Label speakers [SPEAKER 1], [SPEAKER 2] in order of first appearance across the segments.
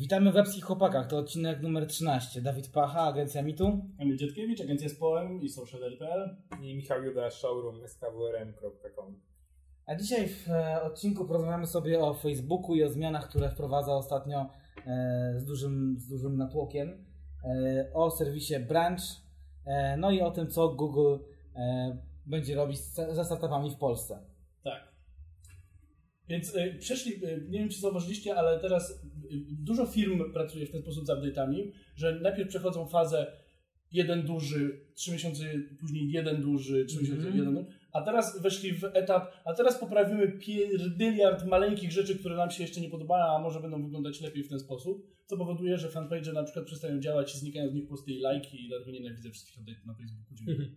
[SPEAKER 1] Witamy w Webskich Chłopakach, to odcinek numer 13. Dawid Pacha, Agencja Mitu.
[SPEAKER 2] Emil Dzietkiewicz, agencja Spoem i
[SPEAKER 3] I Michał Juda, showroom skwrm.com.
[SPEAKER 1] A dzisiaj w e, odcinku porozmawiamy sobie o Facebooku i o zmianach, które wprowadza ostatnio e, z, dużym, z dużym natłokiem, e, o serwisie Branch, e, no i o tym, co Google e, będzie robić z- ze startupami w Polsce.
[SPEAKER 2] Tak. Więc przeszli, nie wiem czy zauważyliście, ale teraz dużo firm pracuje w ten sposób z update'ami, że najpierw przechodzą fazę jeden duży, trzy miesiące później jeden duży, trzy miesiące
[SPEAKER 1] Mhm.
[SPEAKER 2] jeden duży, a teraz weszli w etap, a teraz poprawimy pierdyliard maleńkich rzeczy, które nam się jeszcze nie podobają, a może będą wyglądać lepiej w ten sposób, co powoduje, że fanpage na przykład przestają działać i znikają z nich posty i lajki i dlatego nienawidzę wszystkich update'ów na Facebooku. Dziękuję.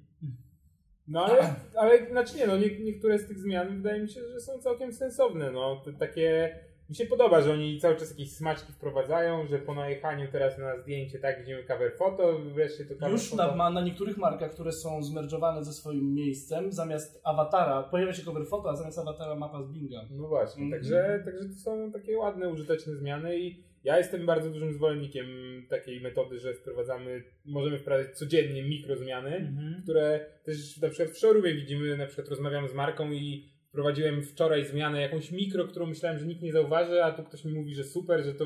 [SPEAKER 3] No ale, ale znaczy nie, no nie, niektóre z tych zmian wydaje mi się, że są całkiem sensowne. No, takie. Mi się podoba, że oni cały czas jakieś smaczki wprowadzają, że po najechaniu teraz na zdjęcie tak widzimy cover foto, wreszcie to cover
[SPEAKER 2] Już
[SPEAKER 3] foto.
[SPEAKER 2] na, ma na niektórych markach, które są zmerdżowane ze swoim miejscem, zamiast awatara, pojawia się cover photo, a zamiast awatara mapa z Binga.
[SPEAKER 3] No właśnie,
[SPEAKER 2] Mhm.
[SPEAKER 3] także, także to są takie ładne, użyteczne zmiany i ja jestem bardzo dużym zwolennikiem takiej metody, że wprowadzamy, możemy wprowadzać codziennie mikrozmiany, które też na przykład w showroomie widzimy, na przykład rozmawiam z marką i wprowadziłem wczoraj zmianę jakąś mikro, którą myślałem, że nikt nie zauważy, a tu ktoś mi mówi, że super, że to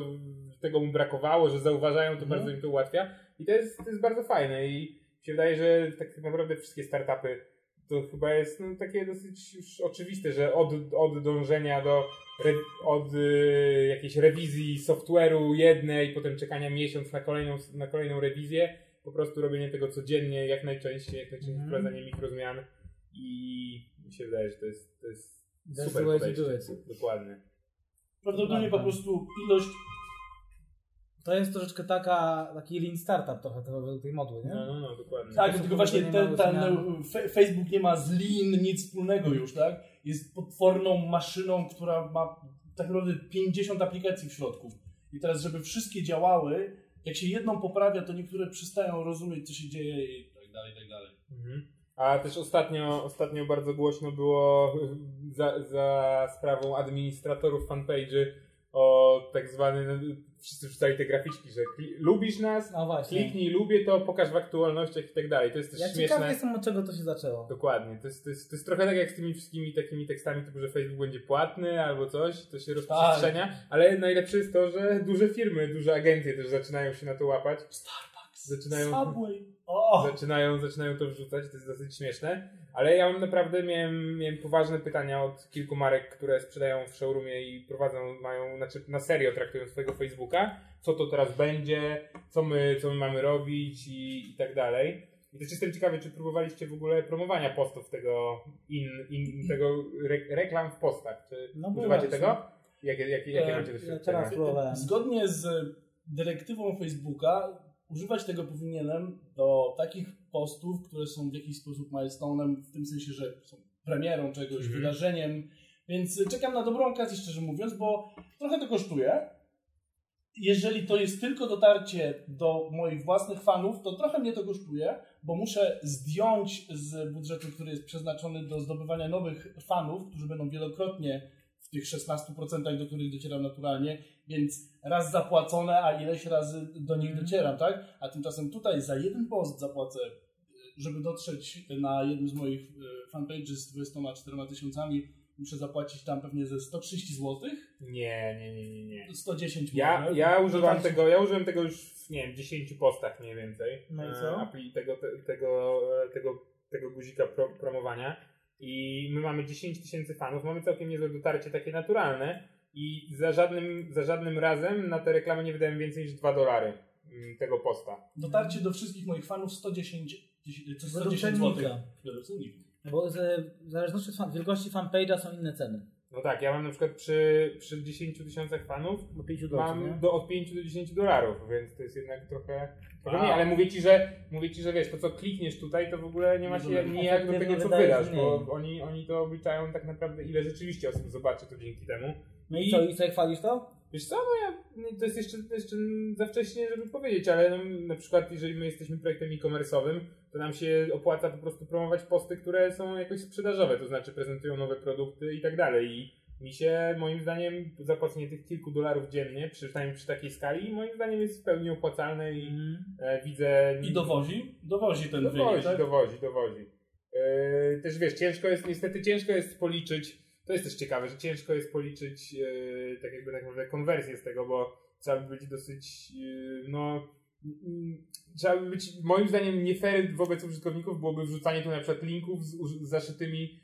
[SPEAKER 3] tego mu brakowało, że zauważają, to
[SPEAKER 2] Mhm.
[SPEAKER 3] bardzo im to ułatwia i to jest, to jest bardzo fajne i mi się wydaje, że tak naprawdę wszystkie startupy to chyba jest no, takie dosyć już oczywiste, że od, od dążenia do re, od y, jakiejś rewizji software'u jednej, potem czekania miesiąc na kolejną, na kolejną rewizję, po prostu robienie tego codziennie, jak najczęściej, jak najczęściej
[SPEAKER 1] Mhm.
[SPEAKER 3] wprowadzanie mikrozmian i mi się wydaje, że to jest, to jest
[SPEAKER 1] That's
[SPEAKER 3] super
[SPEAKER 1] the way to
[SPEAKER 3] podejście.
[SPEAKER 1] do it.
[SPEAKER 3] Dokładnie.
[SPEAKER 2] Prawdopodobnie po prostu ilość
[SPEAKER 1] To jest troszeczkę taka, taki lean startup trochę tego, tej modły, nie?
[SPEAKER 3] No, no, no, dokładnie.
[SPEAKER 2] Tak, tylko właśnie
[SPEAKER 1] nie
[SPEAKER 2] ten, ten fe- Facebook nie ma z Lean nic wspólnego już, tak? Jest potworną maszyną, która ma tak naprawdę 50 aplikacji w środku. I teraz, żeby wszystkie działały, jak się jedną poprawia, to niektóre przestają rozumieć, co się dzieje i tak dalej, i tak dalej.
[SPEAKER 3] Mhm. A też ostatnio, ostatnio bardzo głośno było za, za sprawą administratorów fanpage'y o tak zwany, wszyscy wrzucali te graficzki, że lubisz nas,
[SPEAKER 1] No właśnie.
[SPEAKER 3] kliknij lubię to, pokaż w aktualnościach i tak dalej. To jest też
[SPEAKER 1] Ja ciekaw
[SPEAKER 3] śmieszne.
[SPEAKER 1] jestem, od czego to się zaczęło.
[SPEAKER 3] Dokładnie. To jest, to, jest, to jest trochę tak jak z tymi wszystkimi takimi tekstami, typu, że Facebook będzie płatny albo coś, to się rozprzestrzenia, ale najlepsze jest to, że duże firmy, duże agencje też zaczynają się na to łapać.
[SPEAKER 2] Starbucks,
[SPEAKER 3] Zaczynają- zaczynają, zaczynają to wrzucać, to jest dosyć śmieszne. Ale ja mam naprawdę miałem, miałem poważne pytania od kilku marek, które sprzedają w showroomie i prowadzą, mają, znaczy na serio traktują swojego Facebooka, co to teraz będzie, co my, co my mamy robić i, i tak dalej. I też jestem ciekawy, czy próbowaliście w ogóle promowania postów tego, in, in, tego re, reklam w postach. Czy
[SPEAKER 1] No,
[SPEAKER 3] używacie
[SPEAKER 1] było
[SPEAKER 3] tego? Jakie, jakie, jakie
[SPEAKER 2] E,
[SPEAKER 3] macie
[SPEAKER 1] ja
[SPEAKER 3] doświadczenia?
[SPEAKER 1] teraz próbowałem.
[SPEAKER 2] Zgodnie z dyrektywą Facebooka używać tego powinienem do takich postów, które są w jakiś sposób milestone'em, w tym sensie, że są premierą czegoś,
[SPEAKER 3] Mhm.
[SPEAKER 2] wydarzeniem, więc czekam na dobrą okazję, szczerze mówiąc, bo trochę to kosztuje. Jeżeli to jest tylko dotarcie do moich własnych fanów, to trochę mnie to kosztuje, bo muszę zdjąć z budżetu, który jest przeznaczony do zdobywania nowych fanów, którzy będą wielokrotnie w tych 16%, do których docieram naturalnie, więc raz zapłacone, a ileś razy do nich
[SPEAKER 1] Mhm.
[SPEAKER 2] docieram, tak? A tymczasem tutaj za jeden post zapłacę, żeby dotrzeć na jednym z moich e, fanpages z 24 tysiącami, muszę zapłacić tam pewnie ze 130 zł,
[SPEAKER 3] Nie, nie, nie, nie, nie.
[SPEAKER 2] 110
[SPEAKER 3] Ja,
[SPEAKER 2] może.
[SPEAKER 3] ja używam
[SPEAKER 2] tak-
[SPEAKER 3] tego, ja użyłem tego już w, nie wiem, 10 postach mniej więcej.
[SPEAKER 1] No i
[SPEAKER 3] e,
[SPEAKER 1] co?
[SPEAKER 3] Apli, tego, te, tego, e, tego, tego guzika pro, promowania. I my mamy 10 tysięcy fanów, mamy całkiem niezłe dotarcie takie naturalne i za żadnym, za żadnym razem na te reklamy nie wydałem więcej niż 2 dolary mm, tego posta.
[SPEAKER 2] Dotarcie do wszystkich moich fanów 110, co
[SPEAKER 1] Według
[SPEAKER 2] 110 zł.
[SPEAKER 1] cennika.
[SPEAKER 2] Według cennika.
[SPEAKER 1] No Bo w zależności od fan, wielkości fanpage'a są inne ceny.
[SPEAKER 3] No tak, ja mam na przykład przy, przy 10 tysiącach fanów
[SPEAKER 1] Do 5
[SPEAKER 3] mam do, od 5 do 10 dolarów, więc to jest jednak trochę. trochę mniej, ale mówię ci, że mówię ci, że wiesz, to co klikniesz tutaj, to w ogóle nie ma się nijak do tego, co wydasz, bo oni, oni to obliczają tak naprawdę, ile rzeczywiście osób zobaczy to dzięki temu.
[SPEAKER 1] No i co, i co, chwalisz to?
[SPEAKER 3] Wiesz co, no ja, to jest jeszcze, jeszcze za wcześnie, żeby powiedzieć, ale no, na przykład jeżeli my jesteśmy projektem e-commerce'owym, to nam się opłaca po prostu promować posty, które są jakoś sprzedażowe, to znaczy prezentują nowe produkty i tak dalej. I mi się, moim zdaniem, zapłacenie tych kilku dolarów dziennie, przy, przynajmniej przy takiej skali, moim zdaniem jest w pełni opłacalne i
[SPEAKER 1] Mhm.
[SPEAKER 3] e, widzę...
[SPEAKER 2] I dowozi? Dowozi ten wynik,
[SPEAKER 3] Dowozi,
[SPEAKER 2] tak?
[SPEAKER 3] dowozi, dowozi. E, też wiesz, ciężko jest, niestety ciężko jest policzyć, to jest też ciekawe, że ciężko jest policzyć e, tak jakby tak naprawdę konwersję z tego, bo trzeba by być dosyć, e, no, mm, trzeba by być, moim zdaniem, nie fair wobec użytkowników byłoby wrzucanie tu na przykład linków z, z zaszytymi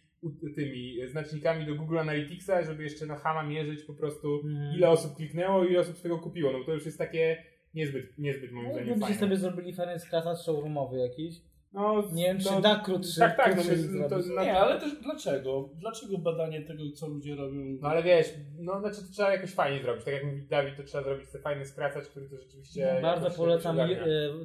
[SPEAKER 3] tymi znacznikami do Google Analyticsa, żeby jeszcze na Hama mierzyć po prostu
[SPEAKER 1] Mhm.
[SPEAKER 3] ile osób kliknęło i ile osób z tego kupiło. No to już jest takie niezbyt, niezbyt moim zdaniem
[SPEAKER 1] Gdybyście
[SPEAKER 3] fajne.
[SPEAKER 1] sobie zrobili fajny skracacz showroomowy jakiś.
[SPEAKER 3] No,
[SPEAKER 1] Nie wiem, czy
[SPEAKER 3] to-
[SPEAKER 1] da krótszy.
[SPEAKER 3] Tak, tak, no,
[SPEAKER 1] krótszy
[SPEAKER 3] no to na-
[SPEAKER 2] Nie, ale też dlaczego? Dlaczego badanie tego, co ludzie robią?
[SPEAKER 3] No ale wiesz, no znaczy to trzeba jakoś fajnie zrobić. Tak jak mówi Dawid, to trzeba zrobić ten fajny skracacz, który to rzeczywiście.
[SPEAKER 1] Bardzo polecam e,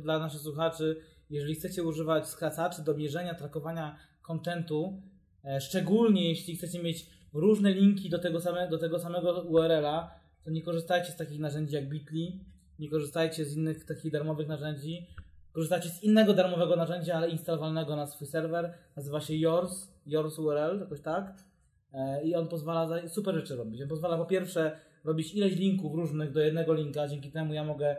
[SPEAKER 1] dla naszych słuchaczy, jeżeli chcecie używać skracaczy do mierzenia, trakowania kontentu, e, szczególnie jeśli chcecie mieć różne linki do tego, same, do tego samego URL-a, to nie korzystajcie z takich narzędzi jak Bitly, nie korzystajcie z innych takich darmowych narzędzi, korzystajcie z innego darmowego narzędzia, ale instalowalnego na swój serwer, nazywa się Yours, Yours URL, jakoś tak. E, I on pozwala super rzeczy robić. On pozwala po pierwsze robić ileś linków różnych do jednego linka, dzięki temu ja mogę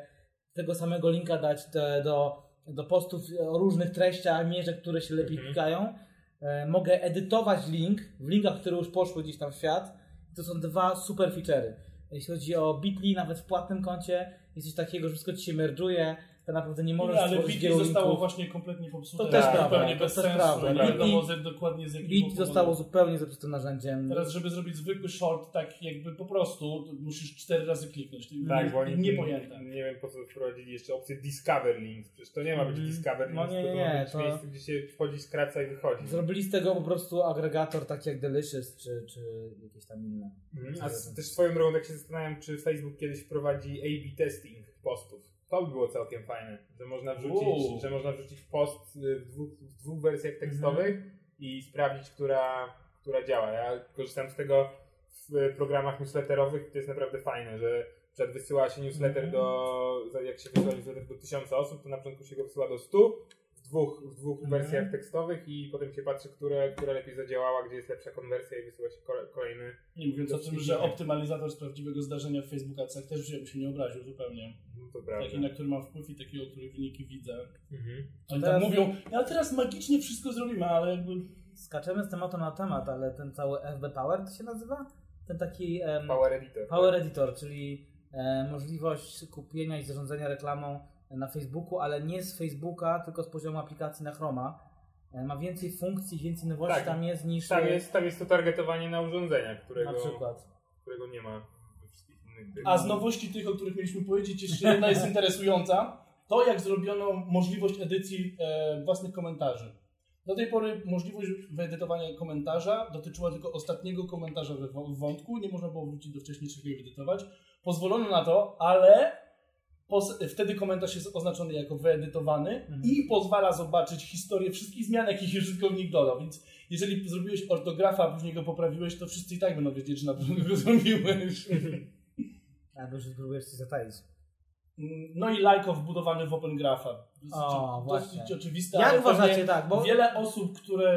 [SPEAKER 1] tego samego linka dać te, do, do postów o różnych treściach, mierze, które się lepiej
[SPEAKER 3] Mhm.
[SPEAKER 1] klikają. E, mogę edytować link w linkach, które już poszły gdzieś tam w świat. To są dwa super feature'y. Jeśli chodzi o Bitly, nawet w płatnym koncie, jest coś takiego, że wszystko ci się merdżuje, to naprawdę nie możesz
[SPEAKER 2] Nie, ale
[SPEAKER 1] wielu
[SPEAKER 2] zostało
[SPEAKER 1] linków.
[SPEAKER 2] właśnie kompletnie popsute.
[SPEAKER 1] To
[SPEAKER 3] też
[SPEAKER 2] zupełnie
[SPEAKER 3] prawda,
[SPEAKER 1] to
[SPEAKER 2] bez
[SPEAKER 1] też
[SPEAKER 2] sensu.
[SPEAKER 1] prawda.
[SPEAKER 2] Nie wiadomo dokładnie z jakiego
[SPEAKER 1] Bit zostało zupełnie zepsutym narzędziem.
[SPEAKER 2] Teraz, żeby zrobić zwykły short, tak jakby po prostu, to musisz cztery razy kliknąć. To
[SPEAKER 3] Tak, bo oni
[SPEAKER 2] niepojęte.
[SPEAKER 3] Nie wiem po co wprowadzili jeszcze opcję Discover Links. Przecież to nie ma być
[SPEAKER 1] Mhm.
[SPEAKER 3] Discover
[SPEAKER 1] No
[SPEAKER 3] Links,
[SPEAKER 1] nie,
[SPEAKER 3] to
[SPEAKER 1] nie,
[SPEAKER 3] ma być
[SPEAKER 1] to-
[SPEAKER 3] miejsce, gdzie się wchodzi, skraca i wychodzi.
[SPEAKER 1] Zrobili z tego po prostu agregator taki jak Delicious czy, czy jakieś tam inne.
[SPEAKER 3] Mhm. A też swoją drogą tak się zastanawiam, czy Facebook kiedyś wprowadzi A-B testing postów. To by było całkiem fajne, że można wrzucić,
[SPEAKER 2] Uuu.
[SPEAKER 3] że można wrzucić post y, w dwóch, w dwóch wersjach tekstowych i sprawdzić, która, która działa. Ja korzystam z tego w y, programach newsletterowych i to jest naprawdę fajne, że przed wysyła się newsletter
[SPEAKER 1] Mhm.
[SPEAKER 3] do, jak się wysyła newsletter do 1000 osób, to na początku się go wysyła do 100 w dwóch, w dwóch
[SPEAKER 1] Mhm.
[SPEAKER 3] wersjach tekstowych i potem się patrzy, które, która lepiej zadziałała, gdzie jest lepsza konwersja i wysyła się kole- kolejny
[SPEAKER 2] Nie mówiąc o tym, że optymalizator z prawdziwego zdarzenia w Facebook Adsach też się nie obraził zupełnie.
[SPEAKER 3] To prawda.
[SPEAKER 2] Taki, na który mam wpływ i takiego, który wyniki widzę.
[SPEAKER 3] Mhm.
[SPEAKER 2] Oni
[SPEAKER 1] Teraz-
[SPEAKER 2] tam mówią, no a teraz magicznie wszystko zrobimy, ale jakby...
[SPEAKER 1] Skaczemy z tematu na temat, ale ten cały FB Power to się nazywa? Ten taki em,
[SPEAKER 3] Power Editor.
[SPEAKER 1] Power Editor, czyli e, możliwość kupienia i zarządzania reklamą na Facebooku, ale nie z Facebooka, tylko z poziomu aplikacji na Chroma. E, ma więcej funkcji, więcej nowości
[SPEAKER 3] Tak.
[SPEAKER 1] tam jest niż
[SPEAKER 3] Tam jest, tam jest to targetowanie na urządzenia, którego,
[SPEAKER 1] na przykład.
[SPEAKER 3] którego nie ma we wszystkich innych. tych.
[SPEAKER 2] A z nowości tych, o których mieliśmy powiedzieć, jeszcze jedna jest interesująca. To, jak zrobiono możliwość edycji e, własnych komentarzy. Do tej pory możliwość wyedytowania komentarza dotyczyła tylko ostatniego komentarza w wątku, nie można było wrócić do wcześniejszego i edytować. Pozwolono na to, ale wtedy komentarz jest oznaczony jako wyedytowany
[SPEAKER 1] Mhm.
[SPEAKER 2] i pozwala zobaczyć historię wszystkich zmian, jakich użytkownik dodał. Więc jeżeli zrobiłeś ortografa, a później go poprawiłeś, to wszyscy i tak będą wiedzieć, że na pewno go zrobiłeś.
[SPEAKER 1] Albo już próbujesz coś zataić.
[SPEAKER 2] No i lajko wbudowany w Open Grapha. Dosyć,
[SPEAKER 1] O, właśnie.
[SPEAKER 2] dosyć oczywiste,
[SPEAKER 1] Jak
[SPEAKER 2] ale
[SPEAKER 1] uważacie, tak, bo
[SPEAKER 2] wiele osób, które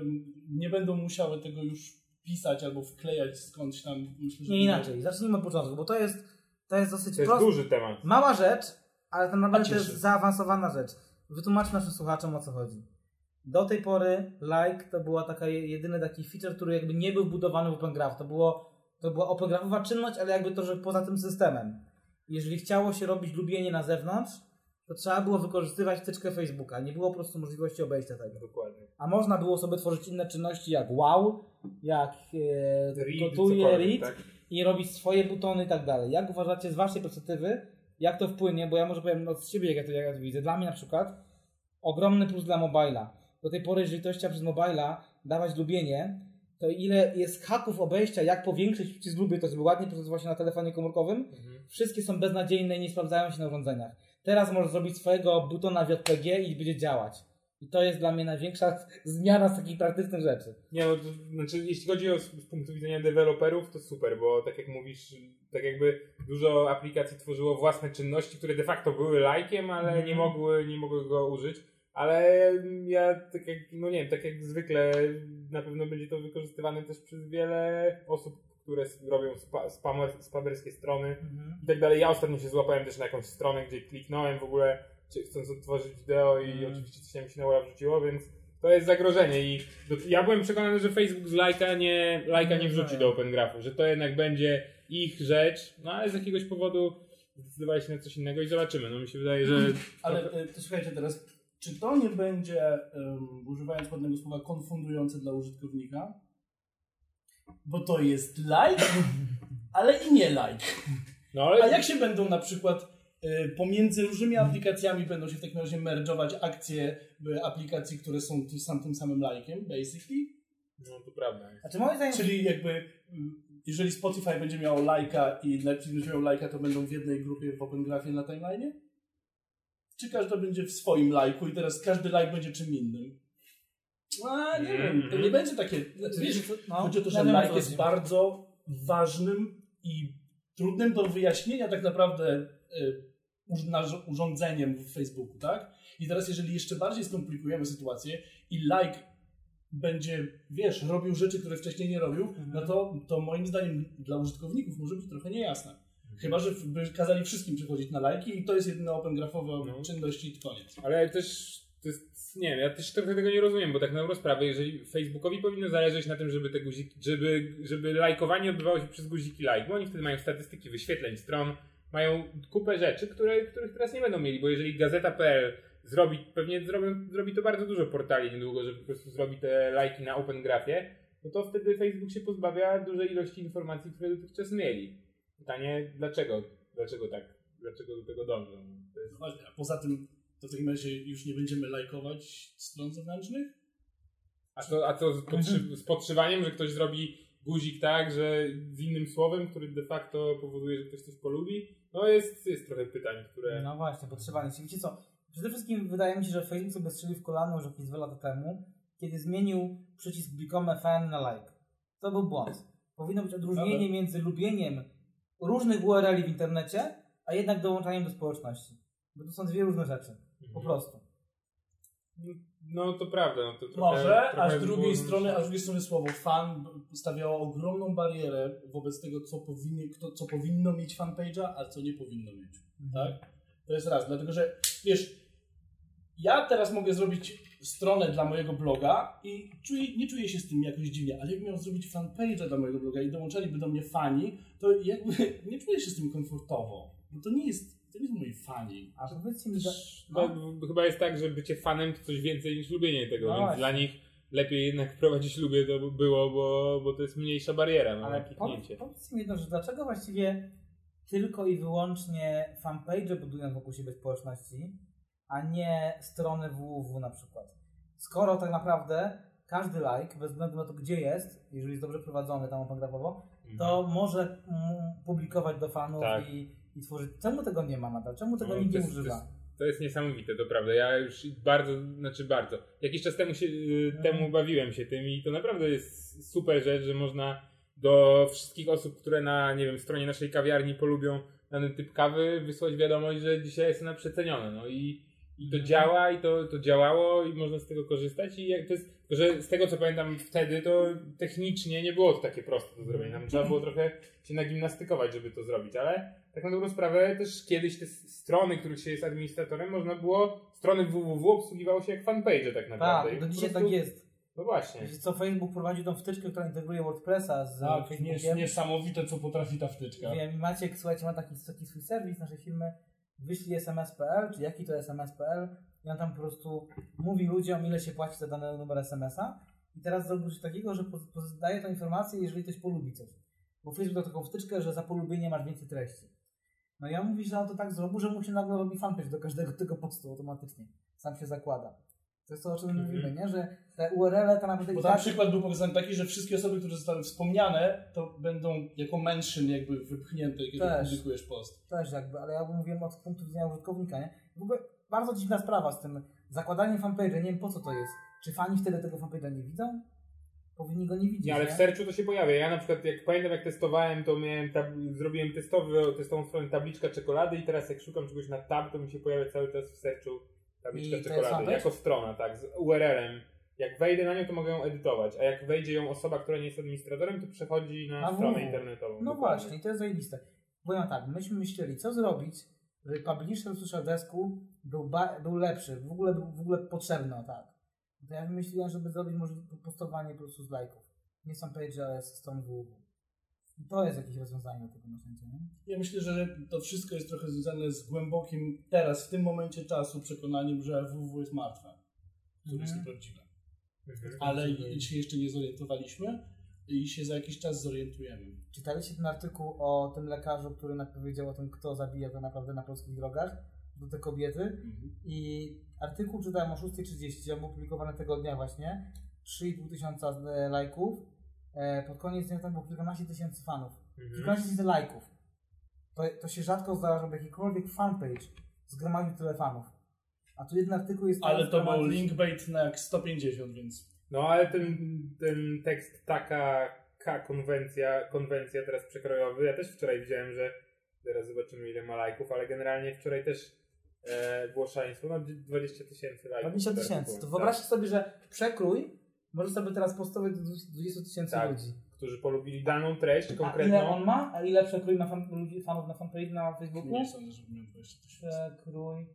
[SPEAKER 2] em, nie będą musiały tego już pisać albo wklejać skądś tam. Myślę, że
[SPEAKER 1] nie inaczej. Zacznijmy od początku, bo to jest, to jest dosyć
[SPEAKER 3] To jest
[SPEAKER 1] proste.
[SPEAKER 3] duży temat.
[SPEAKER 1] Mała rzecz, ale to naprawdę to jest zaawansowana rzecz. Wytłumaczmy naszym słuchaczom o co chodzi. Do tej pory like to była taka je- jedyny taki feature, który jakby nie był wbudowany w Open Graph. To, było, to była Open Graphowa czynność, ale jakby to, że poza tym systemem. Jeżeli chciało się robić lubienie na zewnątrz, to trzeba było wykorzystywać wtyczkę Facebooka. Nie było po prostu możliwości obejścia tego.
[SPEAKER 3] Dokładnie.
[SPEAKER 1] A można było sobie tworzyć inne czynności jak wow, jak e, gotuje, read
[SPEAKER 3] tak?
[SPEAKER 1] i robić swoje butony i tak dalej. Jak uważacie z waszej perspektywy, jak to wpłynie, bo ja może powiem od siebie, jak ja to, jak ja to widzę. Dla mnie na przykład ogromny plus dla mobila. Do tej pory, jeżeli ktoś chciał przez mobila dawać lubienie, to ile jest haków obejścia, jak powiększyć przycisk lubię, to żeby ładnie procesować się na telefonie komórkowym,
[SPEAKER 3] Mhm.
[SPEAKER 1] wszystkie są beznadziejne i nie sprawdzają się na urządzeniach. Teraz możesz zrobić swojego butona w JPG i będzie działać. I to jest dla mnie największa zmiana z takich praktycznych rzeczy.
[SPEAKER 3] Nie no, to, znaczy jeśli chodzi o z, punktu widzenia deweloperów, to super, bo tak jak mówisz, tak jakby dużo aplikacji tworzyło własne czynności, które de facto były lajkiem, ale
[SPEAKER 1] Mhm.
[SPEAKER 3] nie mogły, nie mogły go użyć. Ale ja tak jak, no nie wiem, tak jak zwykle na pewno będzie to wykorzystywane też przez wiele osób, które robią spa, spamer, spamerskie strony
[SPEAKER 1] Mhm.
[SPEAKER 3] i tak dalej. Ja ostatnio się złapałem też na jakąś stronę, gdzie kliknąłem w ogóle, chcąc odtworzyć wideo i
[SPEAKER 1] Mm.
[SPEAKER 3] oczywiście coś tam mi się na wrzuciło, więc to jest zagrożenie i do, ja byłem przekonany, że Facebook z lajka nie, lajka nie wrzuci do Open Graphu, że to jednak będzie ich rzecz, no ale z jakiegoś powodu zdecydowali się na coś innego i zobaczymy. No mi się wydaje, że
[SPEAKER 2] Ale e, to słuchajcie teraz, czy to nie będzie, um, używając ładnego słowa, konfundujące dla użytkownika? Bo to jest like, ale i nie like.
[SPEAKER 3] no ale
[SPEAKER 2] A jak się będą na przykład e, pomiędzy różnymi aplikacjami będą się w takim razie merge'ować akcje aplikacji, które są tym, sam, tym samym lajkiem, basically?
[SPEAKER 3] no to prawda.
[SPEAKER 1] Znaczy moim zdaniem...
[SPEAKER 2] Czyli jakby mm, jeżeli Spotify będzie miało lajka i Netflix będzie miał lajka, to będą w jednej grupie w Open Graphie na timeline? Czy każdy będzie w swoim lajku i teraz każdy lajk będzie czym innym? A, nie wiem, to nie będzie takie...
[SPEAKER 1] Znaczy,
[SPEAKER 2] Wiesz,
[SPEAKER 1] no,
[SPEAKER 2] chodzi o to, że lajk jest bardzo ważnym i trudnym do wyjaśnienia tak naprawdę y, urządzeniem w Facebooku, tak? I teraz jeżeli jeszcze bardziej skomplikujemy sytuację i like będzie, wiesz, robił rzeczy, które wcześniej nie robił,
[SPEAKER 1] Mhm.
[SPEAKER 2] no to, to moim zdaniem dla użytkowników może być trochę niejasne. Chyba, że kazali wszystkim przychodzić na lajki i to jest jedyna open graphowa
[SPEAKER 3] No.
[SPEAKER 2] czynność i koniec.
[SPEAKER 3] Ale też, jest, nie wiem, ja też trochę tego nie rozumiem, bo tak na sprawę, jeżeli Facebookowi powinno zależeć na tym, żeby te guziki, żeby, żeby lajkowanie odbywało się przez guziki like, bo oni wtedy mają statystyki wyświetleń stron, mają kupę rzeczy, które, których teraz nie będą mieli, bo jeżeli Gazeta.pl zrobi, pewnie zrobią, zrobi to bardzo dużo portali niedługo, że po prostu zrobi te lajki na Open Graphie, no to wtedy Facebook się pozbawia dużej ilości informacji, które dotychczas mieli. Pytanie, dlaczego? Dlaczego tak? Dlaczego do tego dążą? To jest...
[SPEAKER 2] Właśnie, A poza tym, to w takim razie już nie będziemy lajkować stron zewnętrznych?
[SPEAKER 3] A co, a co z, podszy, z podszywaniem, że ktoś zrobi guzik tak, że z innym słowem, który de facto powoduje, że ktoś coś polubi? No jest, jest trochę pytań, które...
[SPEAKER 1] No właśnie, potrzebanie się. Wiecie co? Przede wszystkim wydaje mi się, że Facebook sobie strzelił w kolano już jakieś dwa lata temu, kiedy zmienił przycisk Become a fan na like. To był błąd. Powinno być odróżnienie między lubieniem różnych URL-i w internecie, a jednak dołączaniem do społeczności. Bo to są dwie różne rzeczy. Po prostu.
[SPEAKER 3] No to prawda. No to trochę,
[SPEAKER 2] Może,
[SPEAKER 3] trochę
[SPEAKER 2] a z drugiej
[SPEAKER 3] było-
[SPEAKER 2] strony, a z drugiej strony słowo fan stawiało ogromną barierę wobec tego, co, powinien, kto, co powinno mieć fanpage'a, a co nie powinno mieć. Tak? To jest raz, dlatego że wiesz, ja teraz mogę zrobić stronę dla mojego bloga i czuję, nie czuję się z tym jakoś dziwnie, ale jak miał zrobić fanpage'a dla mojego bloga i dołączaliby do mnie fani, to jakby nie czuję się z tym komfortowo. Bo to nie jest, to nie są moi fani.
[SPEAKER 1] A powiedzcie mi, że...
[SPEAKER 3] Bo, bo chyba jest tak, że bycie fanem to coś więcej niż lubienie tego,
[SPEAKER 1] No
[SPEAKER 3] więc
[SPEAKER 1] właśnie.
[SPEAKER 3] dla nich lepiej jednak prowadzić lubię to było, bo, bo to jest mniejsza bariera no, na
[SPEAKER 1] Ale
[SPEAKER 3] kliknięcie.
[SPEAKER 1] powiedz, powiedz mi jedno, że dlaczego właściwie tylko i wyłącznie fanpage budują wokół siebie społeczności, a nie strony www na przykład? Skoro tak naprawdę każdy like, bez względu na to gdzie jest, jeżeli jest dobrze prowadzony tam opangrafowo, to może mm, publikować do fanów
[SPEAKER 3] Tak.
[SPEAKER 1] i, i tworzyć. Czemu tego nie ma nadal? Czemu tego
[SPEAKER 3] No,
[SPEAKER 1] nikt nie używa?
[SPEAKER 3] To jest niesamowite, to prawda. Ja już bardzo, znaczy bardzo. Jakiś czas temu się,
[SPEAKER 1] Mhm.
[SPEAKER 3] temu bawiłem się tym i to naprawdę jest super rzecz, że można do wszystkich osób, które na, nie wiem, stronie naszej kawiarni polubią dany typ kawy, wysłać wiadomość, że dzisiaj jest ona przeceniona. No i, i to działa i to, to działało i można z tego korzystać i jak to jest, że z tego co pamiętam wtedy, to technicznie nie było to takie proste do zrobienia. Tam trzeba było trochę się nagimnastykować, żeby to zrobić, ale tak na dobrą sprawę też kiedyś te strony, których się jest administratorem, można było, strony www obsługiwało się jak fanpage tak naprawdę. I
[SPEAKER 1] Tak, do dzisiaj
[SPEAKER 3] prostu-
[SPEAKER 1] tak jest.
[SPEAKER 3] No właśnie.
[SPEAKER 1] Co, Facebook prowadził tą wtyczkę, która integruje WordPressa z
[SPEAKER 2] Tak,
[SPEAKER 1] Facebookiem.
[SPEAKER 2] niesamowite, co potrafi ta wtyczka.
[SPEAKER 1] Wiem, i Maciek, słuchajcie, ma taki, taki swój serwis naszej firmy, wyślij sms.pl, czy jaki to sms.pl i on tam po prostu mówi ludziom, ile się płaci za dany numer SMS-a i teraz zrobił coś takiego, że podaje tą informację, jeżeli ktoś polubi coś. Bo Facebook ma taką wtyczkę, że za polubienie masz więcej treści. No i on mówi, że on to tak zrobił, że mu się nagle robi fanpage do każdego tego postu automatycznie. Sam się zakłada. To jest to, o czym
[SPEAKER 3] Mhm.
[SPEAKER 1] mówimy, nie? Że te URL-e to naprawdę...
[SPEAKER 2] Bo tam przykład był pokazany taki, że wszystkie osoby, które zostały wspomniane, to będą jako mention jakby wypchnięte, kiedy
[SPEAKER 1] Też.
[SPEAKER 2] publikujesz post.
[SPEAKER 1] Też jakby, ale ja mówiłem od punktu widzenia użytkownika, nie? W ogóle bardzo dziwna sprawa z tym zakładaniem fanpage'a, nie wiem po co to jest. Czy fani wtedy tego fanpage'a nie widzą? Powinni go nie widzieć,
[SPEAKER 3] Nie, ale
[SPEAKER 1] nie?
[SPEAKER 3] w sercu to się pojawia. Ja na przykład, jak pamiętam, jak testowałem, to miałem tab- zrobiłem testowy, testową stronę tabliczka czekolady i teraz jak szukam czegoś na tab, to mi się pojawia cały czas w sercu tabliczka
[SPEAKER 1] I
[SPEAKER 3] czekolady. Jako strona, tak, z URL-em. Jak wejdę na nią, to mogę ją edytować, a jak wejdzie ją osoba, która nie jest administratorem, to przechodzi na
[SPEAKER 1] A,
[SPEAKER 3] stronę internetową.
[SPEAKER 1] No
[SPEAKER 3] Dokładnie.
[SPEAKER 1] właśnie, to jest zajebiste. Powiem tak, myśmy myśleli, co zrobić, żeby publisher Social Desku był, był lepszy, w ogóle w ogóle potrzebny, o tak. To ja wymyśliłem, żeby zrobić może postowanie po prostu z lajków. Nie sam page, ale z strony www. I to jest jakieś rozwiązanie do tego narzędzia, nie?
[SPEAKER 2] Ja myślę, że to wszystko jest trochę związane z głębokim teraz, w tym momencie czasu, przekonaniem, że www jest martwe. To jest
[SPEAKER 1] Mhm.
[SPEAKER 2] nieprawdziwe.
[SPEAKER 3] Mhm.
[SPEAKER 2] Ale i- się jeszcze nie zorientowaliśmy i się za jakiś czas zorientujemy.
[SPEAKER 1] Czytaliście ten artykuł o tym lekarzu, który powiedział o tym, kto zabija tak naprawdę na polskich drogach, do te kobiety.
[SPEAKER 2] Mhm.
[SPEAKER 1] I artykuł czytałem o 6.30, on był publikowany tego dnia właśnie. 3,5 tysiąca e, lajków. E, Pod koniec dnia tam było kilkanaście tysięcy fanów.
[SPEAKER 3] Mhm.
[SPEAKER 1] Kilkanaście tysięcy lajków. To, to się rzadko zdarza, żeby jakikolwiek fanpage zgromadził tyle fanów. A tu jeden artykuł jest...
[SPEAKER 2] Ale to był linkbait na jak 150, więc
[SPEAKER 3] No ale ten, ten tekst, taka ka konwencja, konwencja teraz przekrojowy, ja też wczoraj widziałem, że teraz zobaczymy ile ma lajków, ale generalnie wczoraj też e, było szaleństwo, no 20 tysięcy lajków.
[SPEAKER 1] 20
[SPEAKER 3] pod
[SPEAKER 1] tysięcy. To wyobraźcie sobie, że przekrój może sobie teraz postawić do 20 tysięcy
[SPEAKER 3] Tak.
[SPEAKER 1] ludzi.
[SPEAKER 3] Którzy polubili daną treść
[SPEAKER 1] A ile
[SPEAKER 3] konkretną.
[SPEAKER 1] on ma? A ile przekrój ma fan, ludzi, fanów na fanpage na Facebooku?
[SPEAKER 2] nie sądzę, żeby miał 20 tysięcy.
[SPEAKER 1] Przekrój.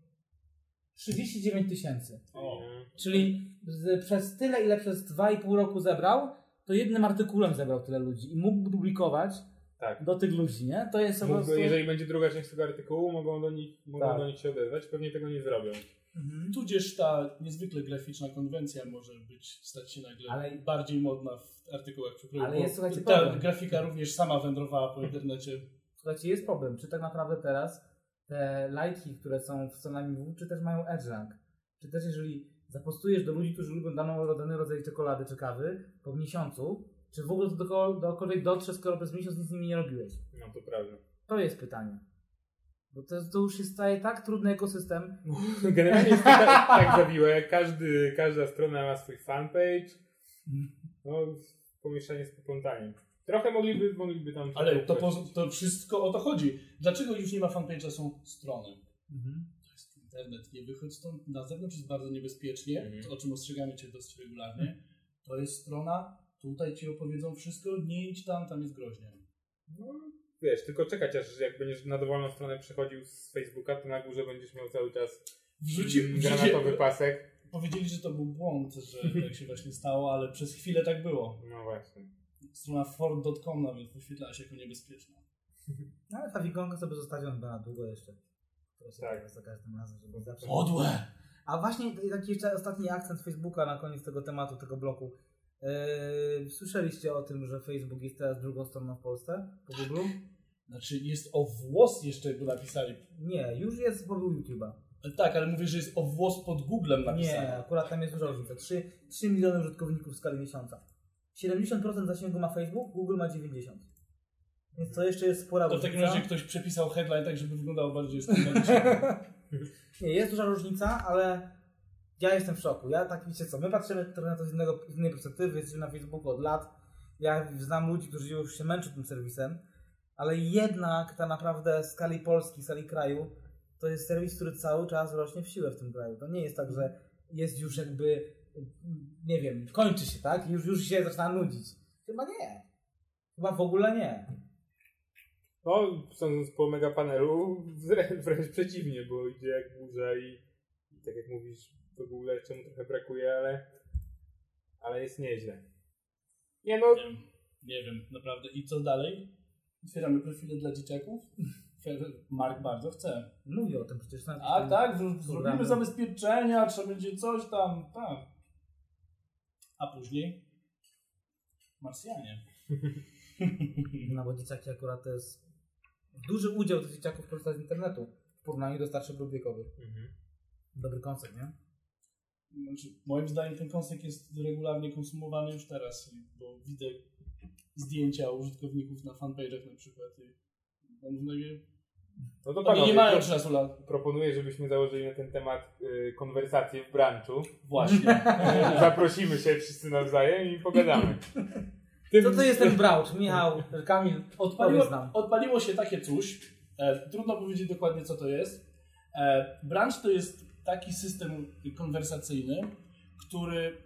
[SPEAKER 1] 39 tysięcy.
[SPEAKER 2] O.
[SPEAKER 1] Czyli z, przez tyle, ile przez 2,5 roku zebrał, to jednym artykułem zebrał tyle ludzi i mógł publikować
[SPEAKER 3] Tak.
[SPEAKER 1] do tych ludzi, nie? To jest po prostu...
[SPEAKER 3] jeżeli będzie druga część tego artykułu, mogą do nich, mogą
[SPEAKER 1] Tak.
[SPEAKER 3] do nich się odezwać, pewnie tego nie zrobią.
[SPEAKER 1] Mhm.
[SPEAKER 2] Tudzież ta niezwykle graficzna konwencja może być, stać się nagle
[SPEAKER 1] Ale-
[SPEAKER 2] bardziej modna w artykułach przekroju.
[SPEAKER 1] Ale jest, słuchajcie,
[SPEAKER 2] ta
[SPEAKER 1] problem.
[SPEAKER 2] grafika również sama wędrowała po internecie.
[SPEAKER 1] Słuchajcie, jest problem, czy tak naprawdę teraz te lajki, które są w stronami www, czy też mają edge rank? Czy też jeżeli zapostujesz do ludzi, którzy lubią daną, dany rodzaj czekolady czy kawy po miesiącu, czy w ogóle to do, dokolwiek dotrze, skoro przez miesiąc nic z nimi nie robiłeś?
[SPEAKER 3] No to prawda.
[SPEAKER 1] To jest pytanie. Bo to, to już się staje tak trudny ekosystem.
[SPEAKER 3] Generalnie jest to tak, tak zawiłe, jak każdy, każda strona ma swój fanpage. No, pomieszanie z poplątaniem. Trochę mogliby, mogliby tam...
[SPEAKER 2] Ale to, po, to wszystko o to chodzi. Dlaczego już nie ma fanpage'a, są strony?
[SPEAKER 1] Mhm.
[SPEAKER 2] To jest internet, nie wychodź stąd. Na zewnątrz jest bardzo niebezpiecznie,
[SPEAKER 3] Mhm.
[SPEAKER 2] o czym ostrzegamy Cię dosyć regularnie. To jest strona, tutaj Ci opowiedzą wszystko, nie idź tam, tam jest groźnie.
[SPEAKER 3] No, wiesz, tylko czekać, aż jak będziesz na dowolną stronę przechodził z Facebooka, to na górze będziesz miał cały czas
[SPEAKER 2] Wrzuci,
[SPEAKER 3] mm,
[SPEAKER 2] wrzuci,
[SPEAKER 3] granatowy pasek.
[SPEAKER 2] Powiedzieli, że to był błąd, że tak się właśnie stało, ale przez chwilę tak było.
[SPEAKER 3] No właśnie.
[SPEAKER 2] Strona ford.com nawet wyświetlała się jako niebezpieczna.
[SPEAKER 1] No, ale ta wigonka sobie zostawiam chyba na długo jeszcze. To się
[SPEAKER 3] Tak.
[SPEAKER 1] za każdym razem, żeby zawsze...
[SPEAKER 2] Podłe!
[SPEAKER 1] A właśnie taki jeszcze ostatni akcent Facebooka na koniec tego tematu, tego bloku. Yy, słyszeliście o tym, że Facebook jest teraz drugą stroną w Polsce po Google?
[SPEAKER 2] Znaczy jest o włos jeszcze jakby napisali.
[SPEAKER 1] Nie, już jest po YouTube'a.
[SPEAKER 2] Tak, ale mówię, że jest o włos pod Googlem
[SPEAKER 1] Nie,
[SPEAKER 2] napisane.
[SPEAKER 1] akurat tam jest duża różnica. 3, 3 miliony użytkowników w skali miesiąca. 70% zasięgu ma Facebook, Google ma 90%. Więc to jeszcze jest spora
[SPEAKER 2] To w takim
[SPEAKER 1] różnica.
[SPEAKER 2] razie ktoś przepisał headline tak, żeby wyglądało bardziej.
[SPEAKER 1] Nie, jest duża różnica, ale ja jestem w szoku. Ja tak wiecie co, my patrzymy trochę na to z, innego, z innej perspektywy, jesteśmy na Facebooku od lat. Ja znam ludzi, którzy już się męczą tym serwisem, ale jednak ta naprawdę w skali Polski, w skali kraju, to jest serwis, który cały czas rośnie w siłę w tym kraju. To nie jest tak, że jest już jakby, nie wiem, kończy się, tak? Już, już się zaczyna nudzić. Chyba nie. Chyba w ogóle nie.
[SPEAKER 3] No, sądząc po megapanelu, wręcz, wręcz przeciwnie, bo idzie jak burza i, i tak jak mówisz, to Google jeszcze mu trochę brakuje, ale, ale jest nieźle. Nie no,
[SPEAKER 2] Nie nie wiem, naprawdę. I co dalej? Otwieramy profile dla dzieciaków? Mark bardzo chce.
[SPEAKER 1] Mówię o tym przecież. nawet
[SPEAKER 2] A tak, z- zrobimy zabezpieczenia, trzeba będzie coś tam, tak. A później Marsjanie.
[SPEAKER 1] No bo dzieciaki akurat to jest duży udział tych dzieciaków korzysta z internetu w porównaniu do starszych grup wiekowych.
[SPEAKER 3] mhm.
[SPEAKER 1] Dobry koncept, nie?
[SPEAKER 2] Znaczy, moim zdaniem ten konsek jest regularnie konsumowany już teraz, bo widzę zdjęcia użytkowników na fanpage'ach na przykład.
[SPEAKER 3] No to
[SPEAKER 2] Oni
[SPEAKER 3] panowie,
[SPEAKER 2] nie mają
[SPEAKER 3] pro-
[SPEAKER 2] 13 lat.
[SPEAKER 3] proponuję, żebyśmy założyli na ten temat y, konwersację w branchu.
[SPEAKER 2] Właśnie.
[SPEAKER 3] Zaprosimy się wszyscy nawzajem i pogadamy. Tym,
[SPEAKER 1] Co to jest ten braucz? Michał, Kamil,
[SPEAKER 2] Odpaliło, odpaliło się takie coś, e, trudno powiedzieć dokładnie co to jest. E, branch to jest taki system konwersacyjny, który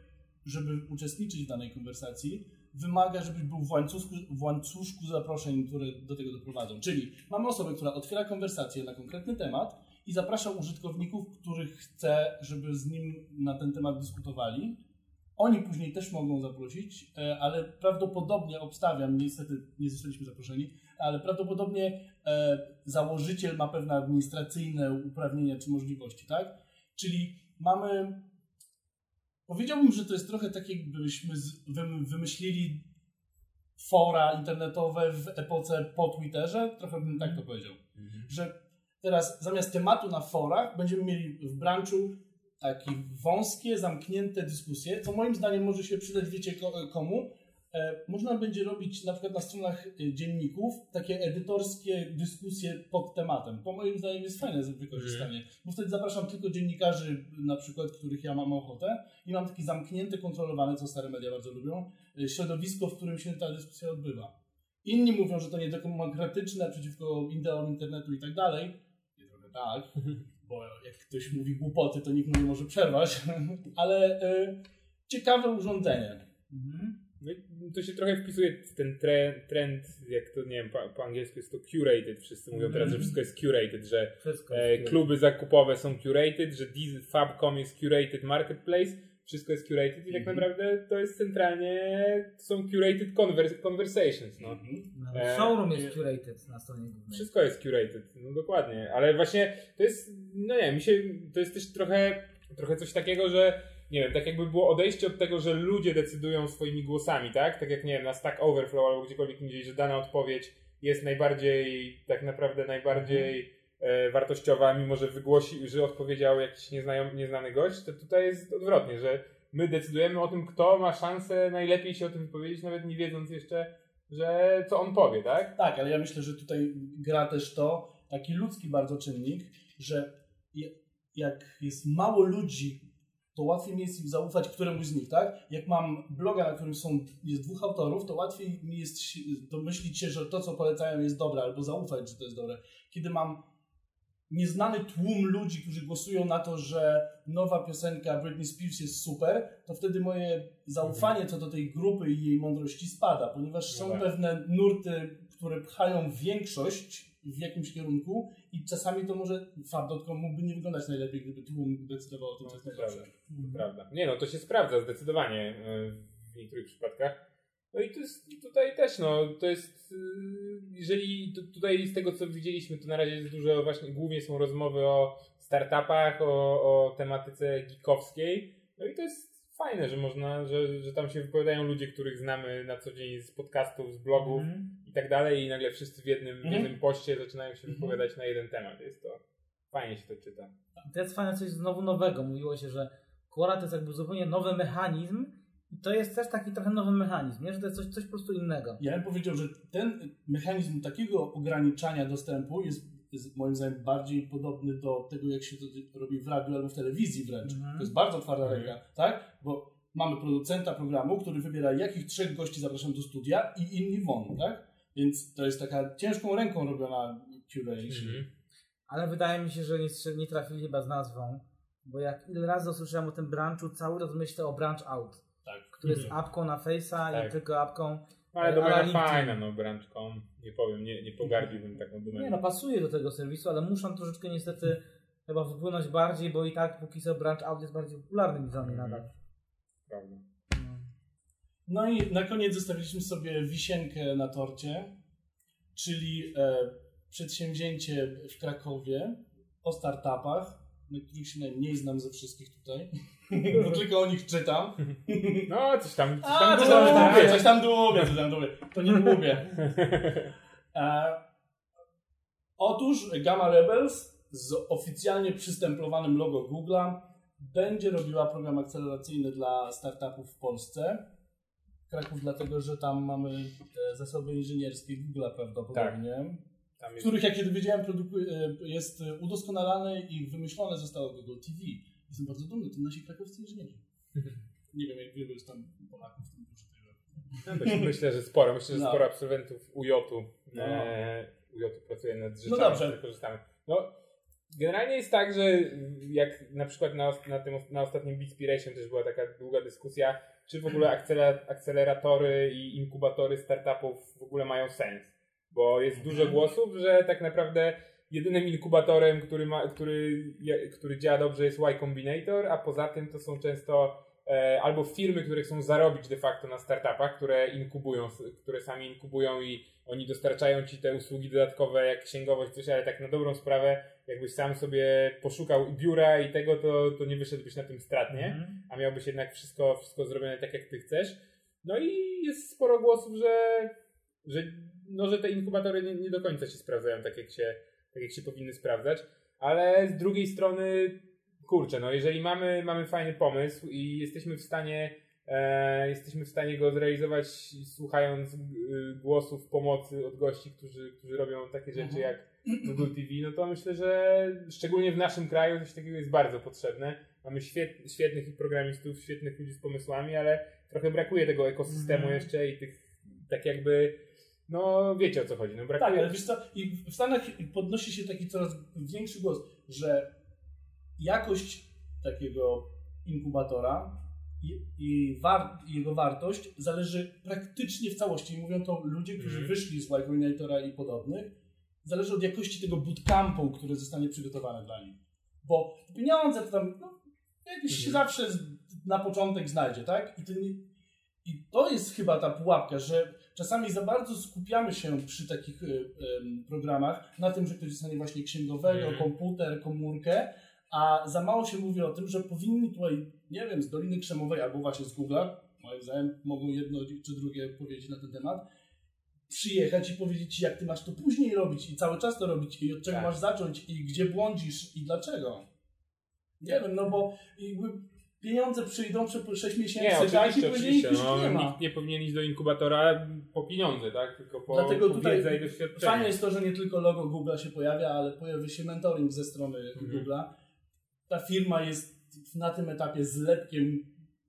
[SPEAKER 2] żeby uczestniczyć w danej konwersacji, wymaga, żebyś był w łańcuszku, w łańcuszku zaproszeń, które do tego doprowadzą. Czyli mamy osobę, która otwiera konwersację na konkretny temat i zaprasza użytkowników, których chce, żeby z nim na ten temat dyskutowali. Oni później też mogą zaprosić, e, ale prawdopodobnie obstawiam, niestety nie zostaliśmy zaproszeni, ale prawdopodobnie e, założyciel ma pewne administracyjne uprawnienia czy możliwości, tak? Czyli mamy. Powiedziałbym, że to jest trochę tak, jakbyśmy wymyślili fora internetowe w epoce po Twitterze. Trochę bym tak to powiedział. Że teraz zamiast tematu na forach będziemy mieli w branchu takie wąskie, zamknięte dyskusje, co moim zdaniem może się przydać, wiecie ko- komu? E, można będzie robić na przykład na stronach e, dzienników takie edytorskie dyskusje pod tematem. To moim zdaniem jest fajne wykorzystanie, bo wtedy zapraszam tylko dziennikarzy, na przykład, których ja mam ochotę i mam takie zamknięte, kontrolowane, co stare media bardzo lubią, e, środowisko, w którym się ta dyskusja odbywa. Inni mówią, że to niedemokratyczne przeciwko ideom internetu i tak dalej. I trochę tak, bo jak ktoś mówi głupoty, to nikt mu nie może przerwać, ale e, ciekawe urządzenie.
[SPEAKER 1] Mhm.
[SPEAKER 3] No to się trochę wpisuje w ten tre, trend, jak to nie wiem, po, po angielsku jest to curated. Wszyscy mówią teraz, że wszystko jest curated, że e,
[SPEAKER 1] jest
[SPEAKER 3] kluby zakupowe są curated, że Diesel Fab.com jest curated marketplace, wszystko jest curated i tak
[SPEAKER 2] Mhm.
[SPEAKER 3] naprawdę to jest centralnie, to są curated convers, conversations. No.
[SPEAKER 1] Nawet
[SPEAKER 3] E,
[SPEAKER 1] showroom jest curated na stronie głównej.
[SPEAKER 3] Wszystko jest curated, no dokładnie, ale właśnie to jest, no nie, mi się, to jest też trochę, trochę coś takiego, że nie wiem, tak jakby było odejście od tego, że ludzie decydują swoimi głosami, tak? Tak jak, nie wiem, na Stack Overflow albo gdziekolwiek indziej, że dana odpowiedź jest najbardziej, tak naprawdę najbardziej e, wartościowa, mimo że wygłosi, że odpowiedział jakiś nieznajom, nieznany gość, to tutaj jest odwrotnie, że my decydujemy o tym, kto ma szansę najlepiej się o tym wypowiedzieć, nawet nie wiedząc jeszcze, że co on powie, tak?
[SPEAKER 2] Tak, ale ja myślę, że tutaj gra też to, taki ludzki bardzo czynnik, że jak jest mało ludzi, to łatwiej mi jest im zaufać któremuś z nich, tak? Jak mam bloga, na którym są, jest dwóch autorów, to łatwiej mi jest domyślić się, że to, co polecają jest dobre, albo zaufać, że to jest dobre. Kiedy mam nieznany tłum ludzi, którzy głosują na to, że nowa piosenka Britney Spears jest super, to wtedy moje zaufanie co do tej grupy i jej mądrości spada, ponieważ
[SPEAKER 3] No
[SPEAKER 2] są
[SPEAKER 3] tak.
[SPEAKER 2] pewne nurty, które pchają większość w jakimś kierunku i czasami to może fab.com mógłby nie wyglądać najlepiej, gdyby tłum decydował o tym, co jest najlepsze.
[SPEAKER 3] prawda. Prawda. Nie no, to się sprawdza zdecydowanie e, w niektórych przypadkach. No i to jest tutaj też, no, to jest, e, jeżeli tu- tutaj z tego co widzieliśmy, to na razie jest dużo właśnie, głównie są rozmowy o startupach, o, o tematyce geekowskiej. No i to jest fajne, że można, że, że tam się wypowiadają ludzie, których znamy na co dzień z podcastów, z blogów
[SPEAKER 1] Mhm.
[SPEAKER 3] i tak dalej i nagle wszyscy w jednym, w
[SPEAKER 2] Mhm.
[SPEAKER 3] jednym poście zaczynają się
[SPEAKER 2] Mhm.
[SPEAKER 3] wypowiadać na jeden temat. Jest to, fajnie się to czyta.
[SPEAKER 1] I to jest fajne coś znowu nowego. Mówiło się, że Quora to jest jakby zupełnie nowy mechanizm i to jest też taki trochę nowy mechanizm, nie? że to jest coś, coś po prostu innego.
[SPEAKER 2] Ja bym powiedział, że ten mechanizm takiego ograniczania dostępu jest, jest moim zdaniem bardziej podobny do tego, jak się to robi w radiu albo w telewizji wręcz.
[SPEAKER 1] Mhm.
[SPEAKER 2] To jest bardzo twarda
[SPEAKER 3] Mhm.
[SPEAKER 2] ręka, tak? Bo mamy producenta programu, który wybiera, jakich trzech gości zapraszam do studia i inni won, tak? Więc to jest taka ciężką ręką robiona curation.
[SPEAKER 3] Mhm.
[SPEAKER 1] Ale wydaje mi się, że nie, nie trafili chyba z nazwą, bo jak ile razy usłyszałem o tym branchu, cały czas myślę o branch out,
[SPEAKER 2] Tak.
[SPEAKER 1] który jest
[SPEAKER 3] Mhm.
[SPEAKER 1] apką na Face'a
[SPEAKER 3] Tak.
[SPEAKER 1] i tylko apką.
[SPEAKER 3] Ale
[SPEAKER 1] Ale
[SPEAKER 3] domena
[SPEAKER 1] LinkedIn.
[SPEAKER 3] fajna, no, branch.com. Nie powiem, nie, nie pogardziłbym taką domeną.
[SPEAKER 1] Nie no, pasuje do tego serwisu, ale muszą troszeczkę niestety chyba wypłynąć bardziej, bo i tak póki co branch out jest bardziej popularny niż oni
[SPEAKER 3] Mhm.
[SPEAKER 1] nadal.
[SPEAKER 3] Prawda.
[SPEAKER 2] No i na koniec zostawiliśmy sobie wisienkę na torcie, czyli e, przedsięwzięcie w Krakowie o startupach, na których się najmniej znam ze wszystkich tutaj, bo tylko o nich czytam.
[SPEAKER 3] No, coś tam, coś
[SPEAKER 2] A,
[SPEAKER 3] tam
[SPEAKER 2] coś
[SPEAKER 3] było,
[SPEAKER 2] tam
[SPEAKER 3] tak?
[SPEAKER 2] dłubię, coś tam dłubię, coś tam dłubię. To nie dłubię. E, otóż Gamma Rebels z oficjalnie przystemplowanym logo Google'a będzie robiła program akceleracyjny dla startupów w Polsce. Kraków dlatego, że tam mamy te zasoby inżynierskie Google'a prawdopodobnie,
[SPEAKER 3] Tam
[SPEAKER 2] w
[SPEAKER 3] jest,
[SPEAKER 2] których jak się dowiedziałem e, jest udoskonalane i wymyślone zostało Google TV. Jestem bardzo dumny, to nasi krakowscy inżynierzy. Nie wiem jak wielu jest tam Polaków w tym dużo tego.
[SPEAKER 3] myślę, myślę, że sporo. Myślę, że
[SPEAKER 2] No.
[SPEAKER 3] sporo absolwentów UJ-u
[SPEAKER 2] No.
[SPEAKER 3] e, UJ pracuje nad rzeczami,
[SPEAKER 2] dobrze.
[SPEAKER 3] z których korzystamy. No, Generalnie jest tak, że jak na przykład na, na, tym, na ostatnim Beatspiration też była taka długa dyskusja, czy w ogóle akcelera- akceleratory i inkubatory startupów w ogóle mają sens. Bo jest dużo głosów, że tak naprawdę jedynym inkubatorem, który, ma, który, który działa dobrze jest Y Combinator, a poza tym to są często e, albo firmy, które chcą zarobić de facto na startupach, które inkubują, które sami inkubują i oni dostarczają ci te usługi dodatkowe jak księgowość, coś, ale tak na dobrą sprawę, jakbyś sam sobie poszukał biura i tego, to, to nie wyszedłbyś na tym stratnie,
[SPEAKER 1] Mhm.
[SPEAKER 3] a miałbyś jednak wszystko, wszystko zrobione tak, jak ty chcesz. No i jest sporo głosów, że, że, no, że te inkubatory nie, nie do końca się sprawdzają tak jak, się, tak, jak się powinny sprawdzać, ale z drugiej strony, kurczę, no jeżeli mamy, mamy fajny pomysł i jesteśmy w stanie e, jesteśmy w stanie go zrealizować słuchając y, głosów pomocy od gości, którzy, którzy robią takie rzeczy
[SPEAKER 2] Mhm.
[SPEAKER 3] jak Google TV, no to myślę, że szczególnie w naszym kraju coś takiego jest bardzo potrzebne. Mamy świet, świetnych programistów, świetnych ludzi z pomysłami, ale trochę brakuje tego ekosystemu
[SPEAKER 1] Mhm.
[SPEAKER 3] jeszcze i tych tak jakby, no wiecie o co chodzi, no
[SPEAKER 2] Tak,
[SPEAKER 3] brakuje...
[SPEAKER 2] ale wiesz co, i w Stanach podnosi się taki coraz większy głos, że jakość takiego inkubatora i, i, war, jego wartość zależy praktycznie w całości. I mówią to ludzie, którzy
[SPEAKER 3] Mhm.
[SPEAKER 2] wyszli z Y Combinatora i podobnych. Zależy od jakości tego bootcampu, który zostanie przygotowany dla nich. Bo pieniądze to tam no, jakieś się
[SPEAKER 3] Mhm.
[SPEAKER 2] zawsze na początek znajdzie, tak? I, nie, I to jest chyba ta pułapka, że czasami za bardzo skupiamy się przy takich y, programach na tym, że ktoś dostanie właśnie księgowego,
[SPEAKER 3] Mhm.
[SPEAKER 2] komputer, komórkę, a za mało się mówi o tym, że powinni tutaj, nie wiem, z Doliny Krzemowej albo właśnie z Google'a, moim zdaniem mogą jedno czy drugie powiedzieć na ten temat, przyjechać i powiedzieć ci, jak ty masz to później robić i cały czas to robić i od czego
[SPEAKER 3] Tak.
[SPEAKER 2] masz zacząć i gdzie błądzisz i dlaczego. Nie wiem, no bo jakby pieniądze przyjdą przez 6 miesięcy,
[SPEAKER 3] Nie,
[SPEAKER 2] tak? I później ich już
[SPEAKER 3] No,
[SPEAKER 2] nie ma.
[SPEAKER 3] nikt nie powinien iść do inkubatora po pieniądze, tak? Tylko po,
[SPEAKER 2] Dlatego
[SPEAKER 3] po
[SPEAKER 2] tutaj. Fajne jest to, że nie tylko logo Google'a się pojawia, ale pojawia się mentoring ze strony
[SPEAKER 3] Mhm.
[SPEAKER 2] Google'a. Ta firma jest na tym etapie zlepkiem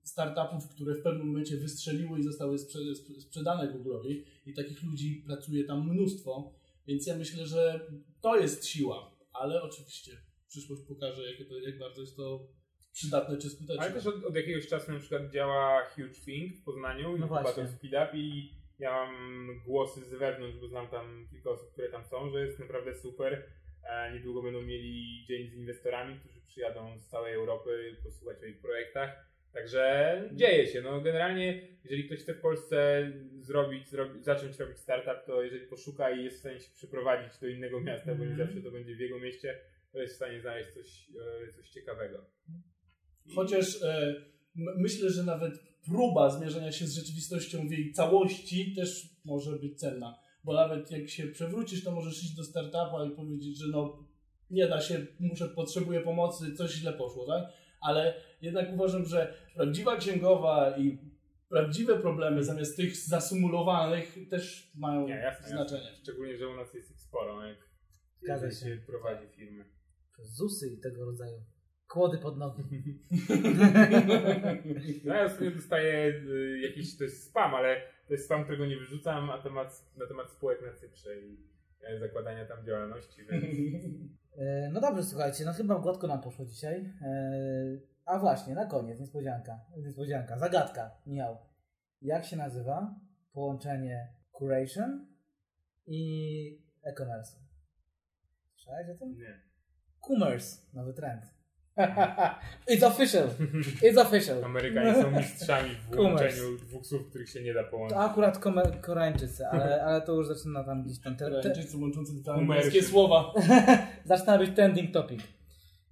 [SPEAKER 2] startupów, które w pewnym momencie wystrzeliły i zostały sprze sp- sprzedane Google'owi i takich ludzi pracuje tam mnóstwo, więc ja myślę, że to jest siła, ale oczywiście przyszłość pokaże, jakie to, jak bardzo jest to przydatne czy skuteczne.
[SPEAKER 3] Ale też od, od jakiegoś czasu na przykład działa Huge Think w Poznaniu,
[SPEAKER 1] No
[SPEAKER 3] inkubator
[SPEAKER 1] właśnie.
[SPEAKER 3] Speed Up i ja mam głosy z zewnątrz, bo znam tam kilka osób, które tam są, że jest naprawdę super. E, niedługo będą mieli dzień z inwestorami, którzy przyjadą z całej Europy posłuchać o ich projektach. Także dzieje się. No generalnie, jeżeli ktoś chce w Polsce zrobić, zrobi, zacząć robić startup, to jeżeli poszuka i jest w stanie się przyprowadzić do innego miasta, bo nie
[SPEAKER 1] Mhm.
[SPEAKER 3] zawsze to będzie w jego mieście, to jest w stanie znaleźć coś, e, coś ciekawego.
[SPEAKER 2] Chociaż e, myślę, że nawet próba zmierzenia się z rzeczywistością w jej całości też może być cenna. Bo nawet jak się przewrócisz, to możesz iść do startupa i powiedzieć, że no nie da się, muszę, potrzebuję pomocy, coś źle poszło, tak? Ale jednak uważam, że prawdziwa księgowa i prawdziwe problemy zamiast tych zasumulowanych też mają
[SPEAKER 3] Nie, jasne,
[SPEAKER 2] znaczenie.
[SPEAKER 3] jasne. Szczególnie, że u nas jest ich sporo, jak
[SPEAKER 1] Zgadza się
[SPEAKER 3] prowadzi firmy.
[SPEAKER 1] ZUSy i tego rodzaju. Kłody pod nogi.
[SPEAKER 3] No ja ostatnio dostaję y, jakiś, to jest spam, ale to jest spam, którego nie wyrzucam, a temat, na temat spółek na Cyprze i e, zakładania tam działalności, więc
[SPEAKER 1] E, No dobrze, słuchajcie, no chyba gładko nam poszło dzisiaj. E, A właśnie, na koniec, niespodzianka. Niespodzianka, zagadka, Michał. Jak się nazywa połączenie curation i e-commerce? Słyszałeś o tym?
[SPEAKER 3] nie.
[SPEAKER 1] Commerce, nowy trend. It's official. It's official.
[SPEAKER 3] Amerykanie są mistrzami w łączeniu dwóch słów, których się nie da połączyć.
[SPEAKER 1] To akurat Koreańczycy, ale, ale to już zaczyna tam gdzieś tam... Te, te,
[SPEAKER 2] Koreańczycy łączący dwa angielskie słowa.
[SPEAKER 1] zaczyna być trending topic.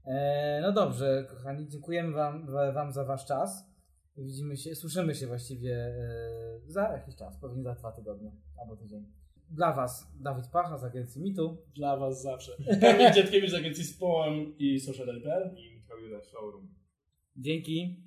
[SPEAKER 1] E, no dobrze, kochani, dziękujemy wam, wam za wasz czas. Widzimy się, słyszymy się właściwie e, za jakiś czas, pewnie za dwa tygodnie albo tydzień. Dla was Dawid Pacha z agencji Mitu.
[SPEAKER 2] Dla was zawsze. Kamil Dziadkiewicz z agencji Społem i Social LPR.
[SPEAKER 3] I Michał Juda Showroom.
[SPEAKER 1] Dzięki.